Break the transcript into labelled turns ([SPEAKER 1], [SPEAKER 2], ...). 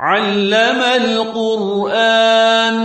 [SPEAKER 1] علم القرآن